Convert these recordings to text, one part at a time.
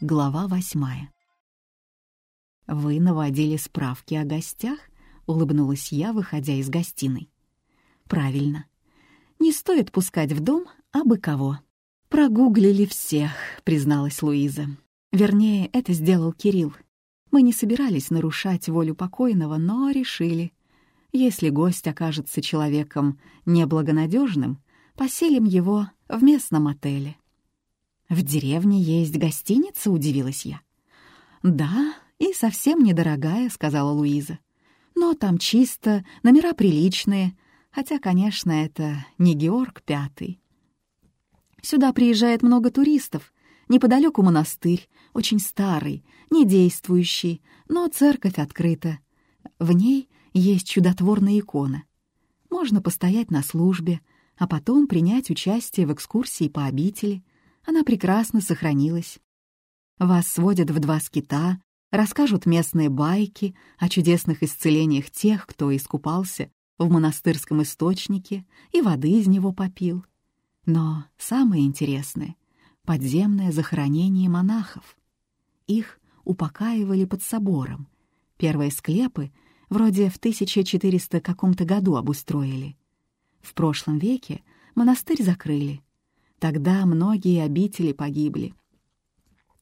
Глава восьмая. «Вы наводили справки о гостях?» — улыбнулась я, выходя из гостиной. «Правильно. Не стоит пускать в дом абы кого». «Прогуглили всех», — призналась Луиза. Вернее, это сделал Кирилл. Мы не собирались нарушать волю покойного, но решили. Если гость окажется человеком неблагонадежным, поселим его в местном отеле. «В деревне есть гостиница?» — удивилась я. «Да, и совсем недорогая», — сказала Луиза. «Но там чисто, номера приличные, хотя, конечно, это не Георг Пятый. Сюда приезжает много туристов. Неподалеку монастырь, очень старый, не действующий, но церковь открыта. В ней есть чудотворная икона. Можно постоять на службе, а потом принять участие в экскурсии по обители. Она прекрасно сохранилась. Вас сводят в два скита, расскажут местные байки о чудесных исцелениях тех, кто искупался в монастырском источнике и воды из него попил. Но самое интересное — подземное захоронение монахов. Их упокаивали под собором. Первые склепы вроде в 1400 каком-то году обустроили. В прошлом веке монастырь закрыли, Тогда многие обители погибли.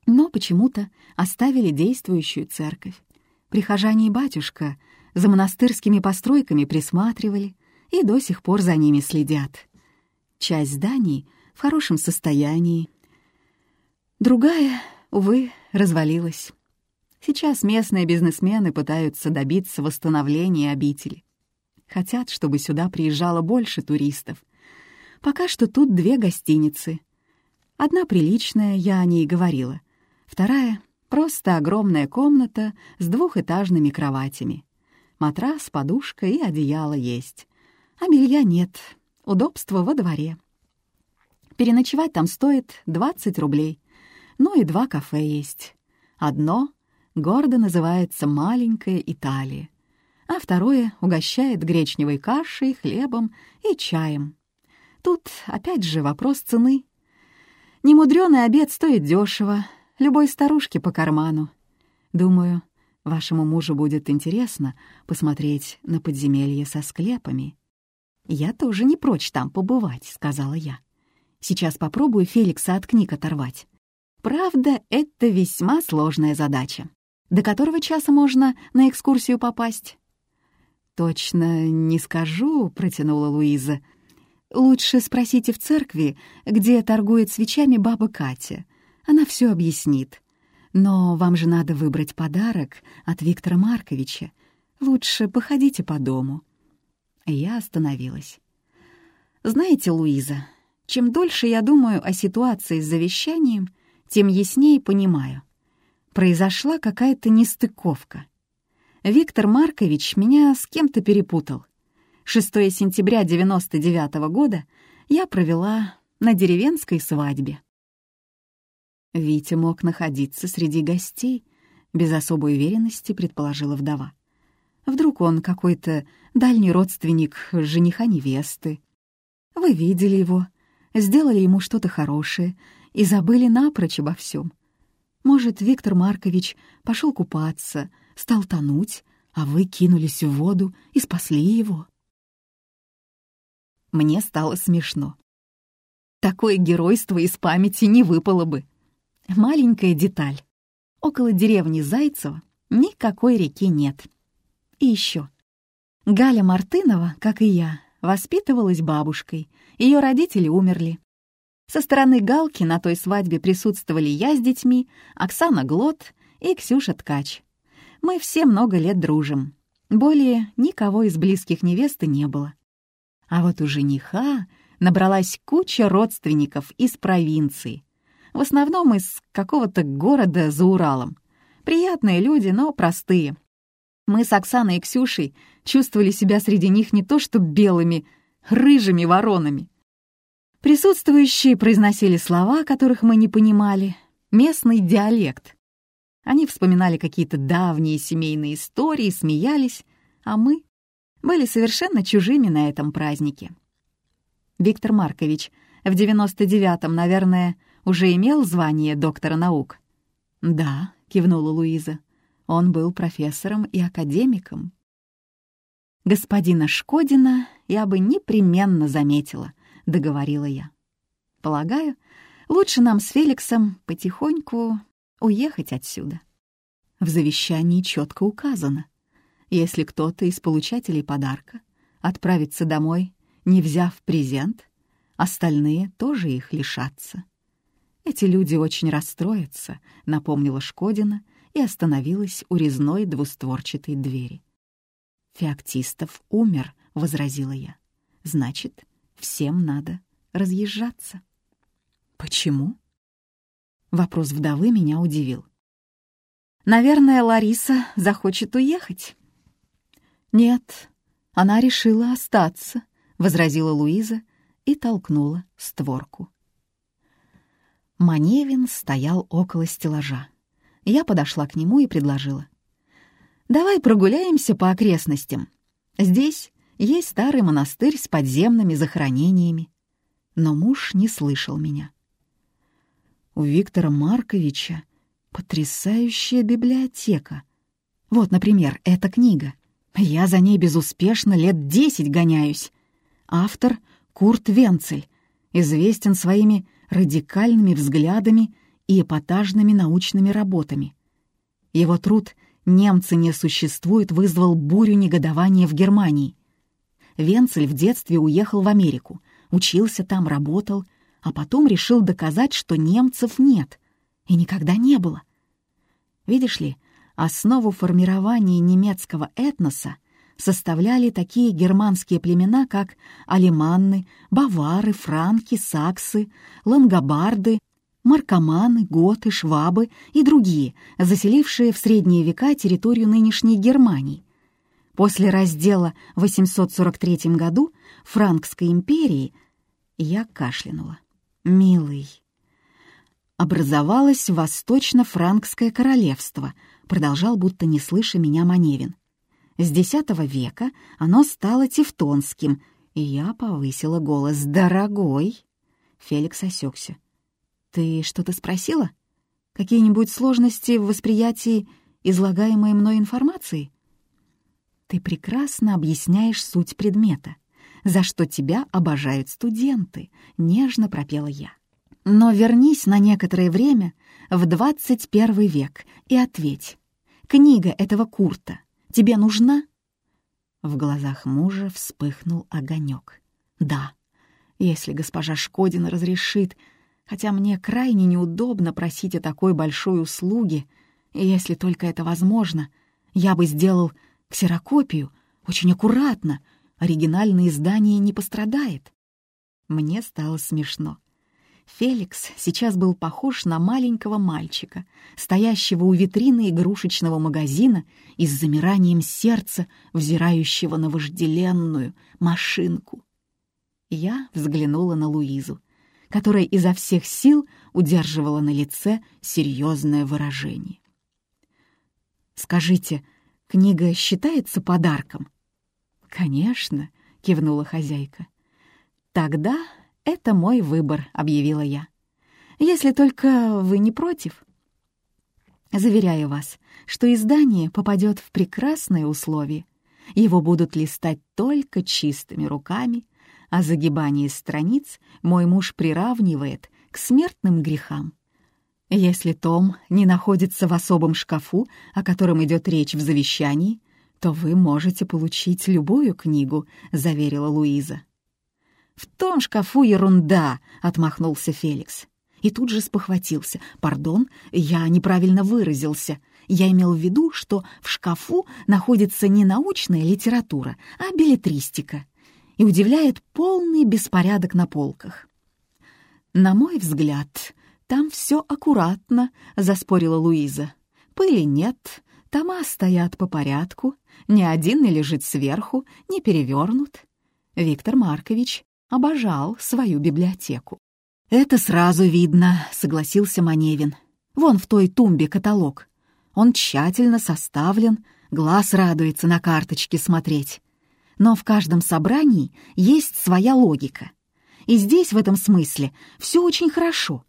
Но почему-то оставили действующую церковь. Прихожане и батюшка за монастырскими постройками присматривали и до сих пор за ними следят. Часть зданий в хорошем состоянии. Другая, увы, развалилась. Сейчас местные бизнесмены пытаются добиться восстановления обители. Хотят, чтобы сюда приезжало больше туристов — Пока что тут две гостиницы. Одна приличная, я о ней говорила. Вторая — просто огромная комната с двухэтажными кроватями. Матрас, подушка и одеяло есть. А белья нет, удобства во дворе. Переночевать там стоит 20 рублей. Ну и два кафе есть. Одно гордо называется «Маленькая Италия», а второе угощает гречневой кашей, хлебом и чаем. Тут опять же вопрос цены. Немудрёный обед стоит дешево, любой старушке по карману. Думаю, вашему мужу будет интересно посмотреть на подземелье со склепами. «Я тоже не прочь там побывать», — сказала я. «Сейчас попробую Феликса от книг оторвать. Правда, это весьма сложная задача. До которого часа можно на экскурсию попасть?» «Точно не скажу», — протянула Луиза, Лучше спросите в церкви, где торгует свечами баба Катя. Она все объяснит. Но вам же надо выбрать подарок от Виктора Марковича. Лучше походите по дому». Я остановилась. «Знаете, Луиза, чем дольше я думаю о ситуации с завещанием, тем яснее понимаю. Произошла какая-то нестыковка. Виктор Маркович меня с кем-то перепутал. 6 сентября 99 -го года я провела на деревенской свадьбе. Витя мог находиться среди гостей, без особой уверенности предположила вдова. Вдруг он какой-то дальний родственник жениха невесты. Вы видели его, сделали ему что-то хорошее и забыли напрочь обо всем. Может, Виктор Маркович пошел купаться, стал тонуть, а вы кинулись в воду и спасли его. Мне стало смешно. Такое геройство из памяти не выпало бы. Маленькая деталь. Около деревни Зайцева никакой реки нет. И еще. Галя Мартынова, как и я, воспитывалась бабушкой. Ее родители умерли. Со стороны Галки на той свадьбе присутствовали я с детьми, Оксана Глот и Ксюша Ткач. Мы все много лет дружим. Более никого из близких невесты не было. А вот у жениха набралась куча родственников из провинции. В основном из какого-то города за Уралом. Приятные люди, но простые. Мы с Оксаной и Ксюшей чувствовали себя среди них не то что белыми, рыжими воронами. Присутствующие произносили слова, которых мы не понимали, местный диалект. Они вспоминали какие-то давние семейные истории, смеялись, а мы были совершенно чужими на этом празднике. Виктор Маркович в 99-м, наверное, уже имел звание доктора наук. «Да», — кивнула Луиза, — «он был профессором и академиком». «Господина Шкодина я бы непременно заметила», — договорила я. «Полагаю, лучше нам с Феликсом потихоньку уехать отсюда». В завещании четко указано, если кто-то из получателей подарка отправится домой, не взяв презент, остальные тоже их лишатся. Эти люди очень расстроятся, напомнила Шкодина и остановилась у резной двустворчатой двери. Феоктистов умер, возразила я. Значит, всем надо разъезжаться. Почему? Вопрос вдовы меня удивил. Наверное, Лариса захочет уехать. Нет, она решила остаться, возразила Луиза и толкнула створку. Маневин стоял около стеллажа. Я подошла к нему и предложила. «Давай прогуляемся по окрестностям. Здесь есть старый монастырь с подземными захоронениями». Но муж не слышал меня. У Виктора Марковича Потрясающая библиотека. Вот, например, эта книга. Я за ней безуспешно лет десять гоняюсь. Автор Курт Венцель известен своими радикальными взглядами и эпатажными научными работами. Его труд «Немцы не существуют» вызвал бурю негодования в Германии. Венцель в детстве уехал в Америку, учился там, работал, а потом решил доказать, что немцев нет и никогда не было. Видишь ли, основу формирования немецкого этноса составляли такие германские племена, как алеманны, бавары, франки, саксы, лангобарды, маркоманы, готы, швабы и другие, заселившие в средние века территорию нынешней Германии. После раздела в 843 году Франкской империи я кашлянула. «Милый, образовалось Восточно-Франкское королевство, продолжал, будто не слыша меня Маневин. С X века оно стало тевтонским, и я повысила голос. «Дорогой!» Феликс осекся. «Ты что-то спросила? Какие-нибудь сложности в восприятии излагаемой мной информации?» «Ты прекрасно объясняешь суть предмета, за что тебя обожают студенты», — нежно пропела я. Но вернись на некоторое время в 21 век и ответь. Книга этого Курта тебе нужна?» В глазах мужа вспыхнул огонек. «Да, если госпожа Шкодина разрешит, хотя мне крайне неудобно просить о такой большой услуге, если только это возможно, я бы сделал ксерокопию, очень аккуратно, оригинальное издание не пострадает». Мне стало смешно. Феликс сейчас был похож на маленького мальчика, стоящего у витрины игрушечного магазина и с замиранием сердца, взирающего на вожделенную машинку. Я взглянула на Луизу, которая изо всех сил удерживала на лице серьезное выражение. «Скажите, книга считается подарком?» «Конечно», — кивнула хозяйка. «Тогда «Это мой выбор», — объявила я. «Если только вы не против». Заверяю вас, что издание попадет в прекрасные условия. Его будут листать только чистыми руками, а загибание страниц мой муж приравнивает к смертным грехам. Если том не находится в особом шкафу, о котором идет речь в завещании, то вы можете получить любую книгу, — заверила Луиза. «В том шкафу ерунда!» — отмахнулся Феликс. И тут же спохватился. «Пардон, я неправильно выразился. Я имел в виду, что в шкафу находится не научная литература, а билетристика. И удивляет полный беспорядок на полках». «На мой взгляд, там все аккуратно», — заспорила Луиза. «Пыли нет, тома стоят по порядку, ни один не лежит сверху, не перевернут. Виктор Маркович обожал свою библиотеку. «Это сразу видно», — согласился Маневин. «Вон в той тумбе каталог. Он тщательно составлен, глаз радуется на карточке смотреть. Но в каждом собрании есть своя логика. И здесь, в этом смысле, все очень хорошо.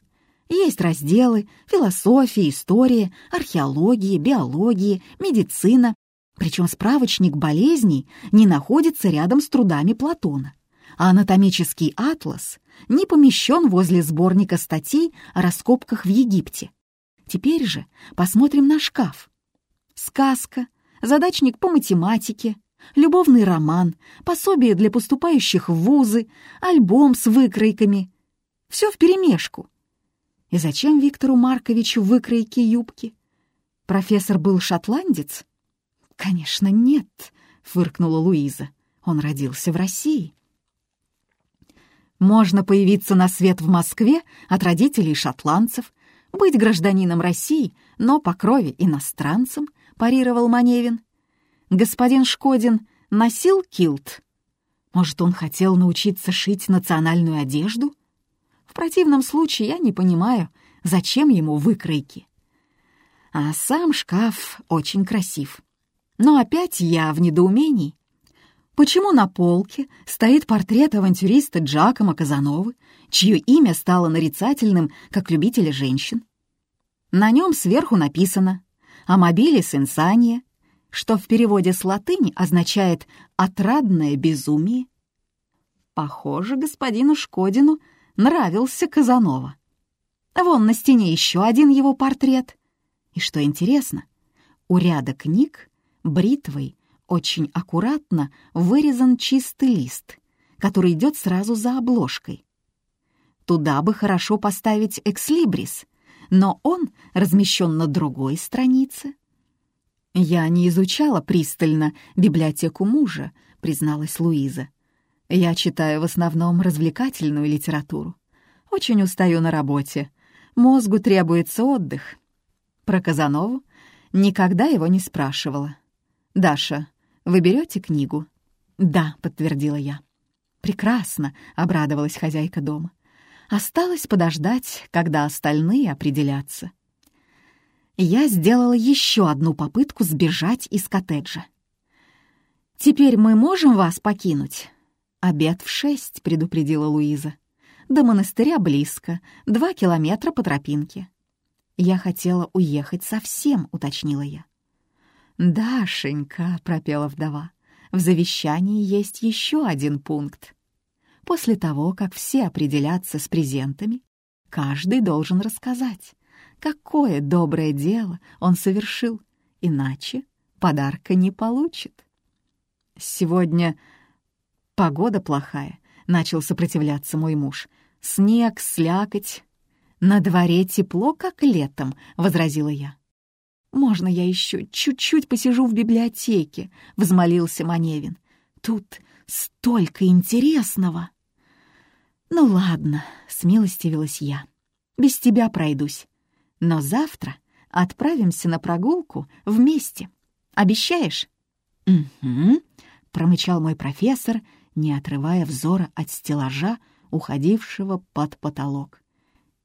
Есть разделы философия, история, археология, биология, медицина. Причем справочник болезней не находится рядом с трудами Платона, а анатомический атлас не помещен возле сборника статей о раскопках в Египте. Теперь же посмотрим на шкаф. Сказка, задачник по математике, любовный роман, пособие для поступающих в вузы, альбом с выкройками. Все вперемешку. И зачем Виктору Марковичу выкройки юбки? Профессор был шотландец? Конечно, нет, фыркнула Луиза. Он родился в России. Можно появиться на свет в Москве от родителей шотландцев, быть гражданином России, но по крови иностранцем, парировал Маневин. Господин Шкодин носил килт. Может, он хотел научиться шить национальную одежду? В противном случае я не понимаю, зачем ему выкройки. А сам шкаф очень красив. Но опять я в недоумении. Почему на полке стоит портрет авантюриста Джакома Казановы, чье имя стало нарицательным, как любителя женщин? На нем сверху написано «Amabilis insania», что в переводе с латыни означает «отрадное безумие». Похоже, господину Шкодину нравился Казанова. Вон на стене еще один его портрет. И что интересно, у ряда книг бритвой очень аккуратно вырезан чистый лист, который идет сразу за обложкой. Туда бы хорошо поставить экслибрис, но он размещен на другой странице. «Я не изучала пристально библиотеку мужа», — призналась Луиза. «Я читаю в основном развлекательную литературу. Очень устаю на работе. Мозгу требуется отдых». Про Казанову никогда его не спрашивала. «Даша, вы берете книгу?» «Да», — подтвердила я. «Прекрасно», — обрадовалась хозяйка дома. «Осталось подождать, когда остальные определятся». Я сделала еще одну попытку сбежать из коттеджа. «Теперь мы можем вас покинуть?» «Обед в шесть», — предупредила Луиза. «До монастыря близко, два километра по тропинке». «Я хотела уехать совсем», — уточнила я. «Дашенька», — пропела вдова, — «в завещании есть еще один пункт. После того, как все определятся с презентами, каждый должен рассказать, какое доброе дело он совершил, иначе подарка не получит». «Сегодня погода плохая», — начал сопротивляться мой муж. «Снег, слякоть». «На дворе тепло, как летом», — возразила я. «Можно я еще чуть-чуть посижу в библиотеке?» — взмолился Маневин. «Тут столько интересного!» «Ну ладно», — смилостивилась я. «Без тебя пройдусь. Но завтра отправимся на прогулку вместе. Обещаешь?» «Угу», — промычал мой профессор, не отрывая взора от стеллажа, уходившего под потолок.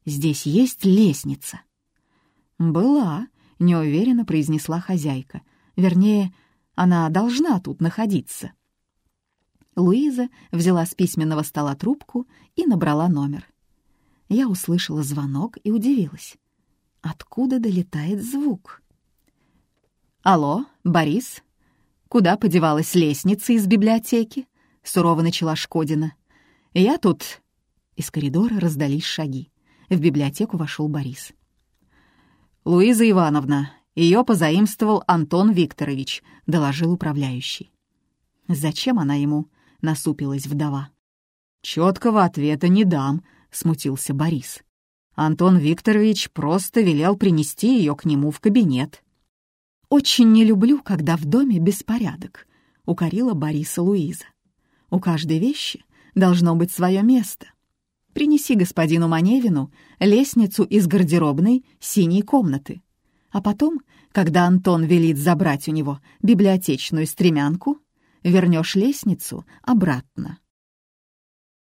«Здесь есть лестница?» «Была», неуверенно произнесла хозяйка. Вернее, она должна тут находиться. Луиза взяла с письменного стола трубку и набрала номер. Я услышала звонок и удивилась. Откуда долетает звук? «Алло, Борис? Куда подевалась лестница из библиотеки?» — сурово начала Шкодина. «Я тут...» Из коридора раздались шаги. В библиотеку вошел Борис. «Луиза Ивановна, ее позаимствовал Антон Викторович», — доложил управляющий. «Зачем она ему?» — насупилась вдова. «Четкого ответа не дам», — смутился Борис. Антон Викторович просто велел принести ее к нему в кабинет. «Очень не люблю, когда в доме беспорядок», — укорила Бориса Луиза. «У каждой вещи должно быть свое место. Принеси господину Маневину лестницу из гардеробной синей комнаты. А потом, когда Антон велит забрать у него библиотечную стремянку, вернешь лестницу обратно.